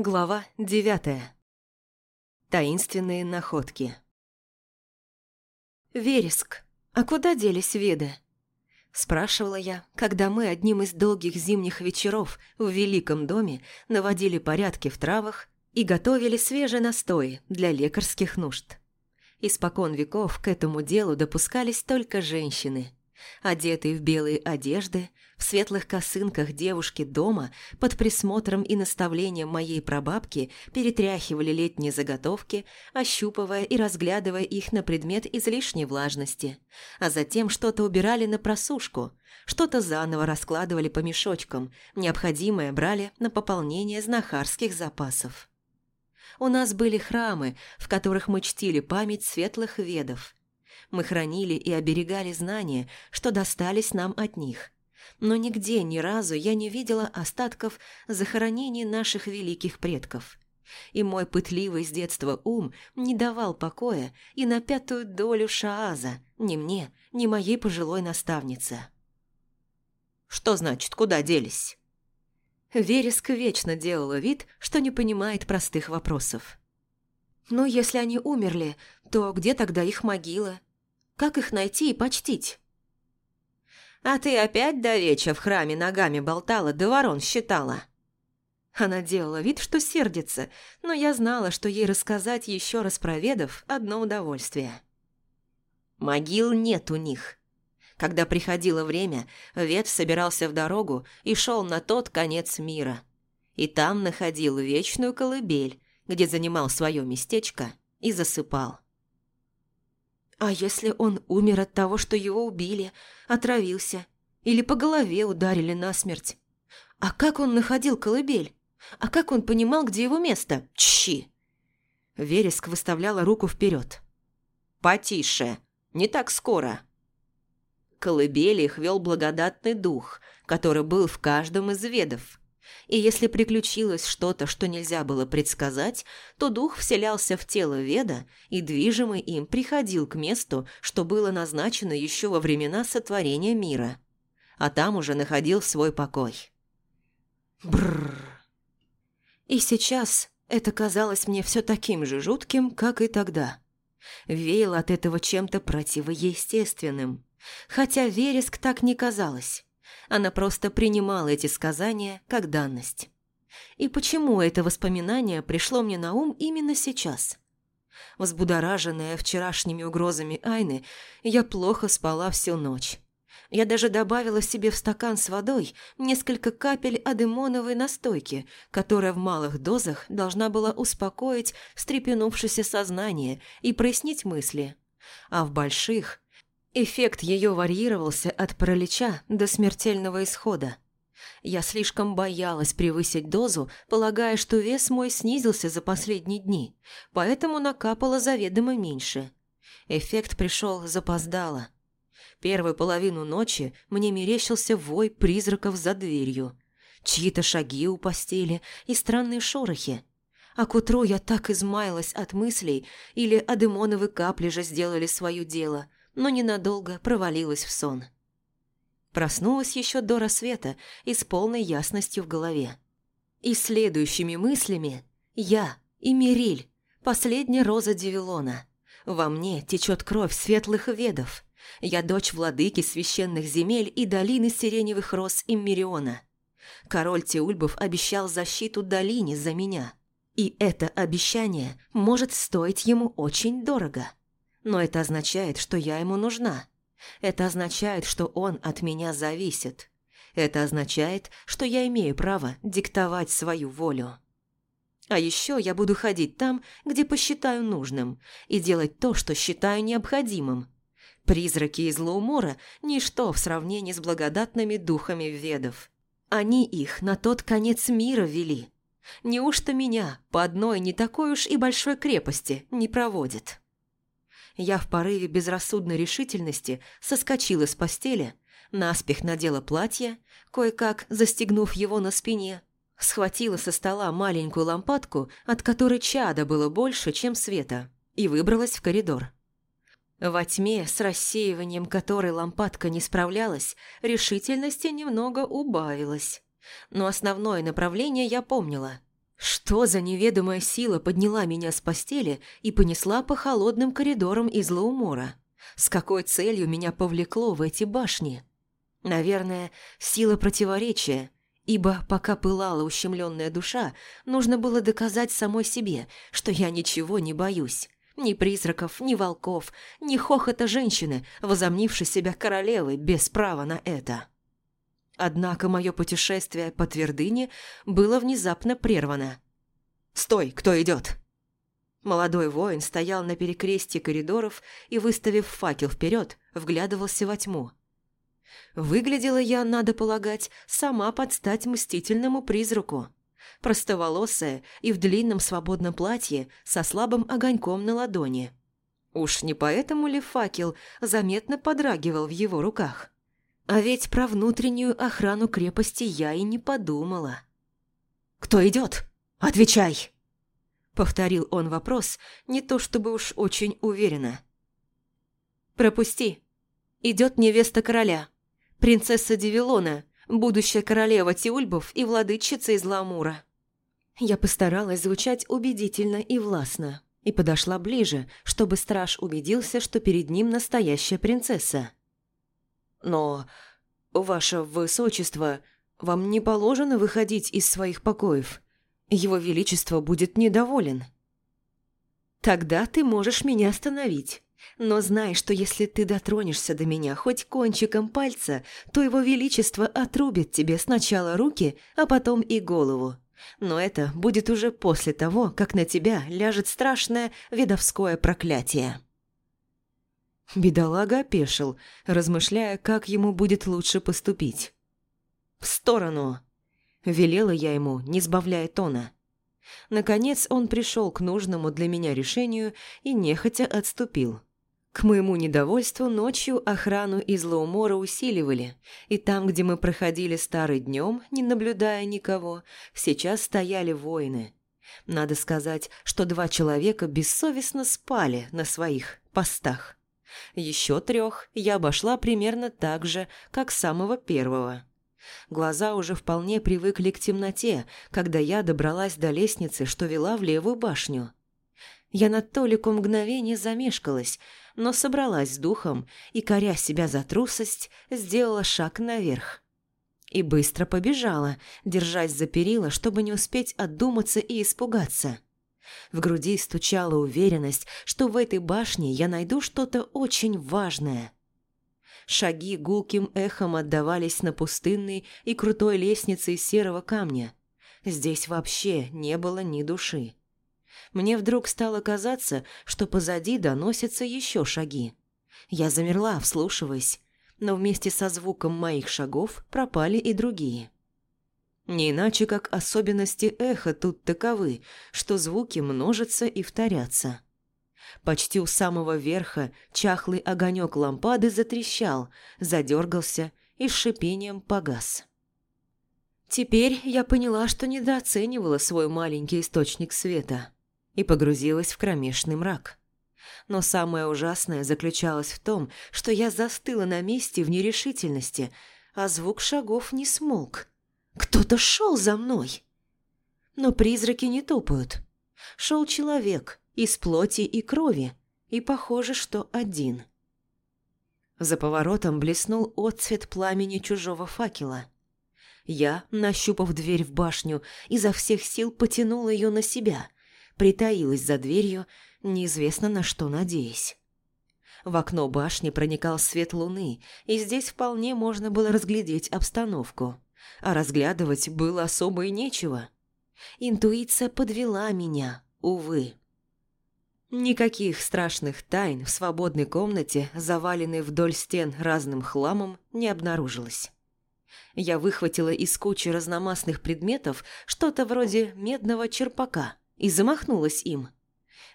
Глава девятая. Таинственные находки. «Вереск, а куда делись веды?» Спрашивала я, когда мы одним из долгих зимних вечеров в Великом доме наводили порядки в травах и готовили свежие настои для лекарских нужд. Испокон веков к этому делу допускались только женщины – Одетые в белые одежды, в светлых косынках девушки дома под присмотром и наставлением моей прабабки перетряхивали летние заготовки, ощупывая и разглядывая их на предмет излишней влажности, а затем что-то убирали на просушку, что-то заново раскладывали по мешочкам, необходимое брали на пополнение знахарских запасов. У нас были храмы, в которых мы чтили память светлых ведов – мы хранили и оберегали знания, что достались нам от них. Но нигде ни разу я не видела остатков захоронений наших великих предков. И мой пытливый с детства ум не давал покоя и на пятую долю Шааза, ни мне, ни моей пожилой наставнице. «Что значит, куда делись?» Вереск вечно делала вид, что не понимает простых вопросов. «Ну, если они умерли, то где тогда их могила? Как их найти и почтить? «А ты опять до вечера в храме ногами болтала, да ворон считала?» Она делала вид, что сердится, но я знала, что ей рассказать еще раз про ведов – одно удовольствие. Могил нет у них. Когда приходило время, Вет собирался в дорогу и шел на тот конец мира. И там находил вечную колыбель, где занимал свое местечко и засыпал. А если он умер от того, что его убили, отравился или по голове ударили насмерть? А как он находил колыбель? А как он понимал, где его место? Чщи! Вереск выставляла руку вперед. «Потише! Не так скоро!» Колыбели их вел благодатный дух, который был в каждом из ведов. И если приключилось что-то, что нельзя было предсказать, то дух вселялся в тело Веда и, движимый им, приходил к месту, что было назначено еще во времена сотворения мира. А там уже находил свой покой. Бррр. И сейчас это казалось мне все таким же жутким, как и тогда. Веяло от этого чем-то противоестественным. Хотя вереск так не казалось. Она просто принимала эти сказания как данность. И почему это воспоминание пришло мне на ум именно сейчас? Взбудораженная вчерашними угрозами Айны, я плохо спала всю ночь. Я даже добавила себе в стакан с водой несколько капель адемоновой настойки, которая в малых дозах должна была успокоить встрепенувшееся сознание и прояснить мысли, а в больших Эффект ее варьировался от паралича до смертельного исхода. Я слишком боялась превысить дозу, полагая, что вес мой снизился за последние дни, поэтому накапало заведомо меньше. Эффект пришел запоздало. Первую половину ночи мне мерещился вой призраков за дверью, чьи-то шаги у постели и странные шорохи. А к утру я так измаялась от мыслей, или адемоновы капли же сделали свое дело – но ненадолго провалилась в сон. Проснулась еще до рассвета и с полной ясностью в голове. И следующими мыслями я и Мириль, последняя роза Девилона. Во мне течет кровь светлых ведов. Я дочь владыки священных земель и долины сиреневых роз Иммериона. Король Теульбов обещал защиту долине за меня. И это обещание может стоить ему очень дорого. Но это означает, что я ему нужна. Это означает, что он от меня зависит. Это означает, что я имею право диктовать свою волю. А еще я буду ходить там, где посчитаю нужным, и делать то, что считаю необходимым. Призраки из Лаумора – ничто в сравнении с благодатными духами ведов. Они их на тот конец мира вели. Неужто меня по одной не такой уж и большой крепости не проводят?» Я в порыве безрассудной решительности соскочила с постели, наспех надела платье, кое-как застегнув его на спине, схватила со стола маленькую лампадку, от которой чада было больше, чем света, и выбралась в коридор. Во тьме, с рассеиванием которой лампадка не справлялась, решительности немного убавилось. Но основное направление я помнила. Что за неведомая сила подняла меня с постели и понесла по холодным коридорам из Лаумора? С какой целью меня повлекло в эти башни? Наверное, сила противоречия, ибо пока пылала ущемленная душа, нужно было доказать самой себе, что я ничего не боюсь. Ни призраков, ни волков, ни хохота женщины, возомнившей себя королевой без права на это. Однако мое путешествие по твердыне было внезапно прервано. «Стой, кто идет?» Молодой воин стоял на перекрестье коридоров и, выставив факел вперед, вглядывался во тьму. Выглядела я, надо полагать, сама под стать мстительному призраку. Простоволосая и в длинном свободном платье со слабым огоньком на ладони. Уж не поэтому ли факел заметно подрагивал в его руках? А ведь про внутреннюю охрану крепости я и не подумала. «Кто идет? Отвечай!» Повторил он вопрос, не то чтобы уж очень уверенно. «Пропусти. Идет невеста короля. Принцесса Девилона, будущая королева Тиульбов и владычица из Ламура». Я постаралась звучать убедительно и властно, и подошла ближе, чтобы страж убедился, что перед ним настоящая принцесса. Но, ваше высочество, вам не положено выходить из своих покоев. Его величество будет недоволен. Тогда ты можешь меня остановить. Но знай, что если ты дотронешься до меня хоть кончиком пальца, то его величество отрубит тебе сначала руки, а потом и голову. Но это будет уже после того, как на тебя ляжет страшное видовское проклятие. Бедолага опешил, размышляя, как ему будет лучше поступить. «В сторону!» – велела я ему, не сбавляя тона. Наконец он пришел к нужному для меня решению и нехотя отступил. К моему недовольству ночью охрану из Лоумора усиливали, и там, где мы проходили старый днем, не наблюдая никого, сейчас стояли воины. Надо сказать, что два человека бессовестно спали на своих постах. Еще трех я обошла примерно так же, как самого первого. Глаза уже вполне привыкли к темноте, когда я добралась до лестницы, что вела в левую башню. Я на толику мгновения замешкалась, но собралась с духом и, коря себя за трусость, сделала шаг наверх. И быстро побежала, держась за перила, чтобы не успеть отдуматься и испугаться. В груди стучала уверенность, что в этой башне я найду что-то очень важное. Шаги гулким эхом отдавались на пустынной и крутой лестнице из серого камня. Здесь вообще не было ни души. Мне вдруг стало казаться, что позади доносятся еще шаги. Я замерла, вслушиваясь, но вместе со звуком моих шагов пропали и другие. Не иначе, как особенности эха тут таковы, что звуки множатся и вторятся. Почти у самого верха чахлый огонек лампады затрещал, задергался и с шипением погас. Теперь я поняла, что недооценивала свой маленький источник света и погрузилась в кромешный мрак. Но самое ужасное заключалось в том, что я застыла на месте в нерешительности, а звук шагов не смолк. Кто-то шел за мной. Но призраки не топают. Шел человек из плоти и крови, и похоже, что один. За поворотом блеснул отцвет пламени чужого факела. Я, нащупав дверь в башню, изо всех сил потянула ее на себя, притаилась за дверью, неизвестно на что надеясь. В окно башни проникал свет луны, и здесь вполне можно было разглядеть обстановку а разглядывать было особо и нечего. Интуиция подвела меня, увы. Никаких страшных тайн в свободной комнате, заваленной вдоль стен разным хламом, не обнаружилось. Я выхватила из кучи разномастных предметов что-то вроде медного черпака и замахнулась им.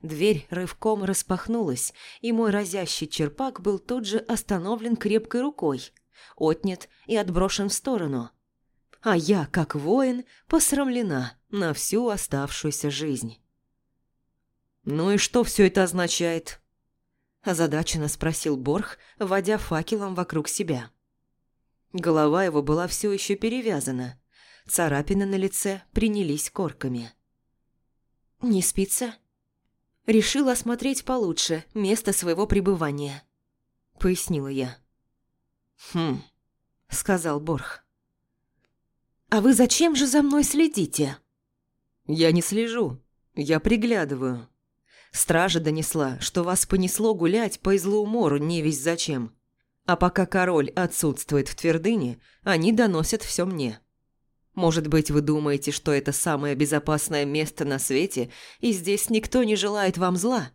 Дверь рывком распахнулась, и мой разящий черпак был тут же остановлен крепкой рукой, отнят и отброшен в сторону – а я, как воин, посрамлена на всю оставшуюся жизнь. «Ну и что все это означает?» Озадаченно спросил Борх, водя факелом вокруг себя. Голова его была все еще перевязана. Царапины на лице принялись корками. «Не спится?» «Решила осмотреть получше место своего пребывания», — пояснила я. «Хм», — сказал Борх. «А вы зачем же за мной следите?» «Я не слежу, я приглядываю. Стража донесла, что вас понесло гулять по излоумору не весь зачем. А пока король отсутствует в твердыне, они доносят все мне. Может быть, вы думаете, что это самое безопасное место на свете, и здесь никто не желает вам зла?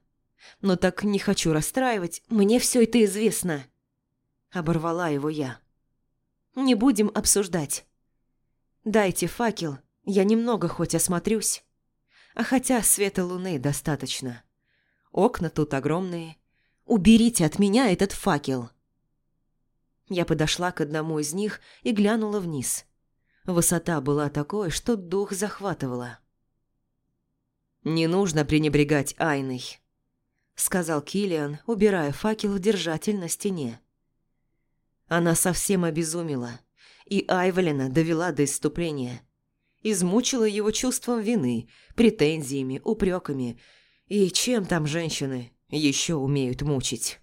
Но так не хочу расстраивать, мне все это известно. Оборвала его я. Не будем обсуждать. Дайте факел, я немного хоть осмотрюсь. А хотя света луны достаточно. Окна тут огромные. Уберите от меня этот факел. Я подошла к одному из них и глянула вниз. Высота была такой, что дух захватывала. «Не нужно пренебрегать Айной», — сказал Килиан, убирая факел в держатель на стене. Она совсем обезумела, и Айвелина довела до иступления. Измучила его чувством вины, претензиями, упреками и чем там женщины еще умеют мучить.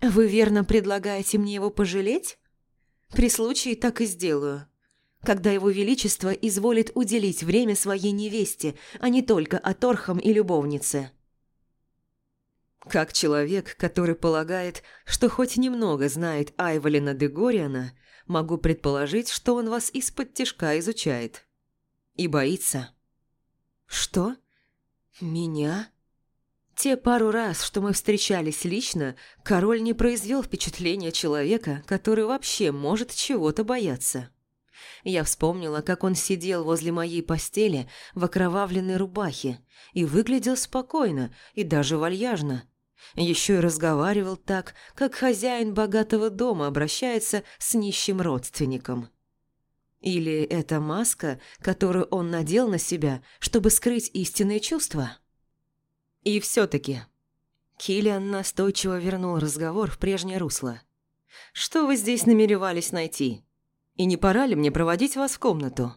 «Вы верно предлагаете мне его пожалеть? При случае так и сделаю. Когда его величество изволит уделить время своей невесте, а не только оторхам и любовнице». Как человек, который полагает, что хоть немного знает Айволина де Гориана, могу предположить, что он вас из-под тишка изучает. И боится. «Что? Меня?» Те пару раз, что мы встречались лично, король не произвел впечатления человека, который вообще может чего-то бояться. Я вспомнила, как он сидел возле моей постели в окровавленной рубахе и выглядел спокойно и даже вальяжно. Еще и разговаривал так, как хозяин богатого дома обращается с нищим родственником. Или это маска, которую он надел на себя, чтобы скрыть истинные чувства? И все-таки... Киллиан настойчиво вернул разговор в прежнее русло. «Что вы здесь намеревались найти? И не пора ли мне проводить вас в комнату?»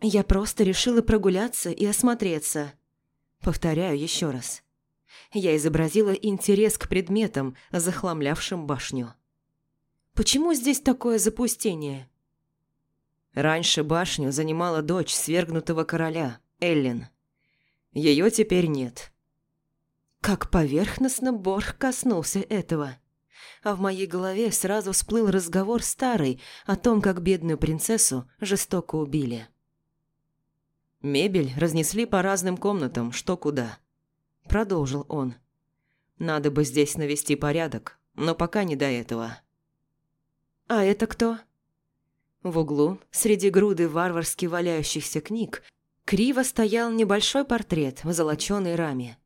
«Я просто решила прогуляться и осмотреться». Повторяю еще раз. Я изобразила интерес к предметам, захламлявшим башню. «Почему здесь такое запустение?» Раньше башню занимала дочь свергнутого короля, Эллен. Ее теперь нет. Как поверхностно Борх коснулся этого. А в моей голове сразу всплыл разговор старый о том, как бедную принцессу жестоко убили. «Мебель разнесли по разным комнатам, что куда», – продолжил он. «Надо бы здесь навести порядок, но пока не до этого». «А это кто?» В углу, среди груды варварски валяющихся книг, Криво стоял небольшой портрет в золоченой раме.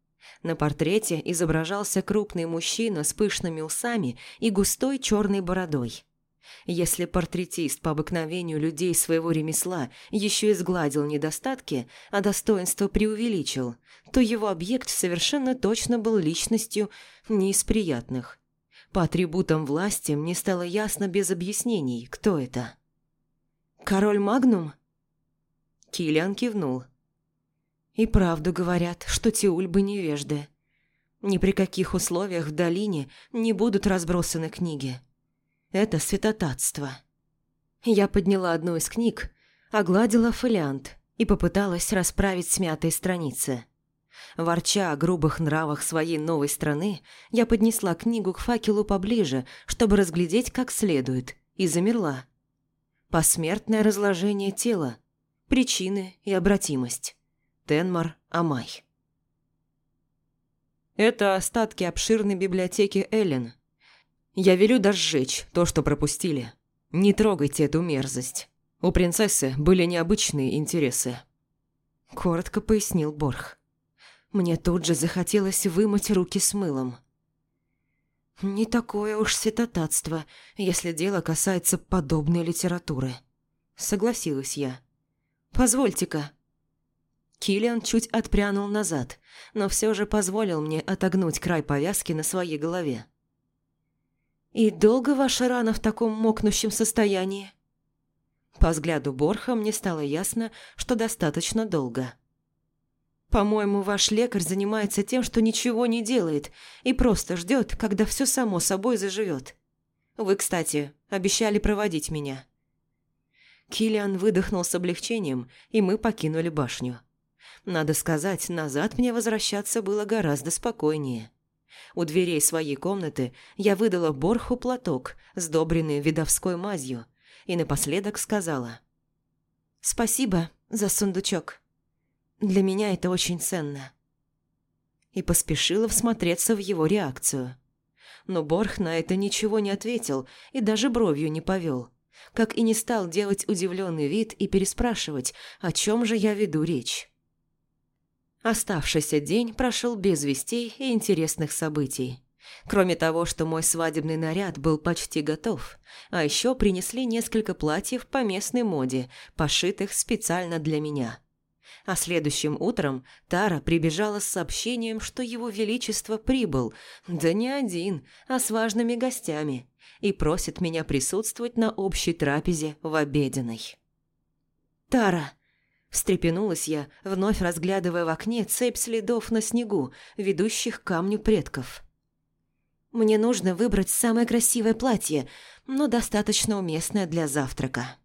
На портрете изображался крупный мужчина с пышными усами и густой черной бородой. Если портретист по обыкновению людей своего ремесла еще и сгладил недостатки, а достоинство преувеличил, то его объект совершенно точно был личностью не из приятных. По атрибутам власти мне стало ясно без объяснений, кто это. «Король Магнум?» Киллиан кивнул. «И правду говорят, что те ульбы невежды. Ни при каких условиях в долине не будут разбросаны книги. Это святотатство». Я подняла одну из книг, огладила фолиант и попыталась расправить смятые страницы. Ворча о грубых нравах своей новой страны, я поднесла книгу к факелу поближе, чтобы разглядеть как следует, и замерла. Посмертное разложение тела, причины и обратимость. Тенмар Амай. Это остатки обширной библиотеки Эллен. Я велю даже сжечь то, что пропустили. Не трогайте эту мерзость. У принцессы были необычные интересы. Коротко пояснил Борх. Мне тут же захотелось вымыть руки с мылом. Не такое уж святотатство, если дело касается подобной литературы. Согласилась я. Позвольте-ка». Киллиан чуть отпрянул назад, но все же позволил мне отогнуть край повязки на своей голове. «И долго ваша рана в таком мокнущем состоянии?» По взгляду Борха мне стало ясно, что достаточно долго. По-моему, ваш лекарь занимается тем, что ничего не делает и просто ждет, когда все само собой заживет. Вы, кстати, обещали проводить меня». Килиан выдохнул с облегчением, и мы покинули башню. Надо сказать, назад мне возвращаться было гораздо спокойнее. У дверей своей комнаты я выдала Борху платок, сдобренный видовской мазью, и напоследок сказала «Спасибо за сундучок». Для меня это очень ценно. И поспешила всмотреться в его реакцию. Но Борх на это ничего не ответил и даже бровью не повел, как и не стал делать удивленный вид и переспрашивать, о чем же я веду речь. Оставшийся день прошел без вестей и интересных событий. Кроме того, что мой свадебный наряд был почти готов, а еще принесли несколько платьев по местной моде, пошитых специально для меня – а следующим утром Тара прибежала с сообщением, что его величество прибыл, да не один, а с важными гостями, и просит меня присутствовать на общей трапезе в обеденной. «Тара!» – встрепенулась я, вновь разглядывая в окне цепь следов на снегу, ведущих к камню предков. «Мне нужно выбрать самое красивое платье, но достаточно уместное для завтрака».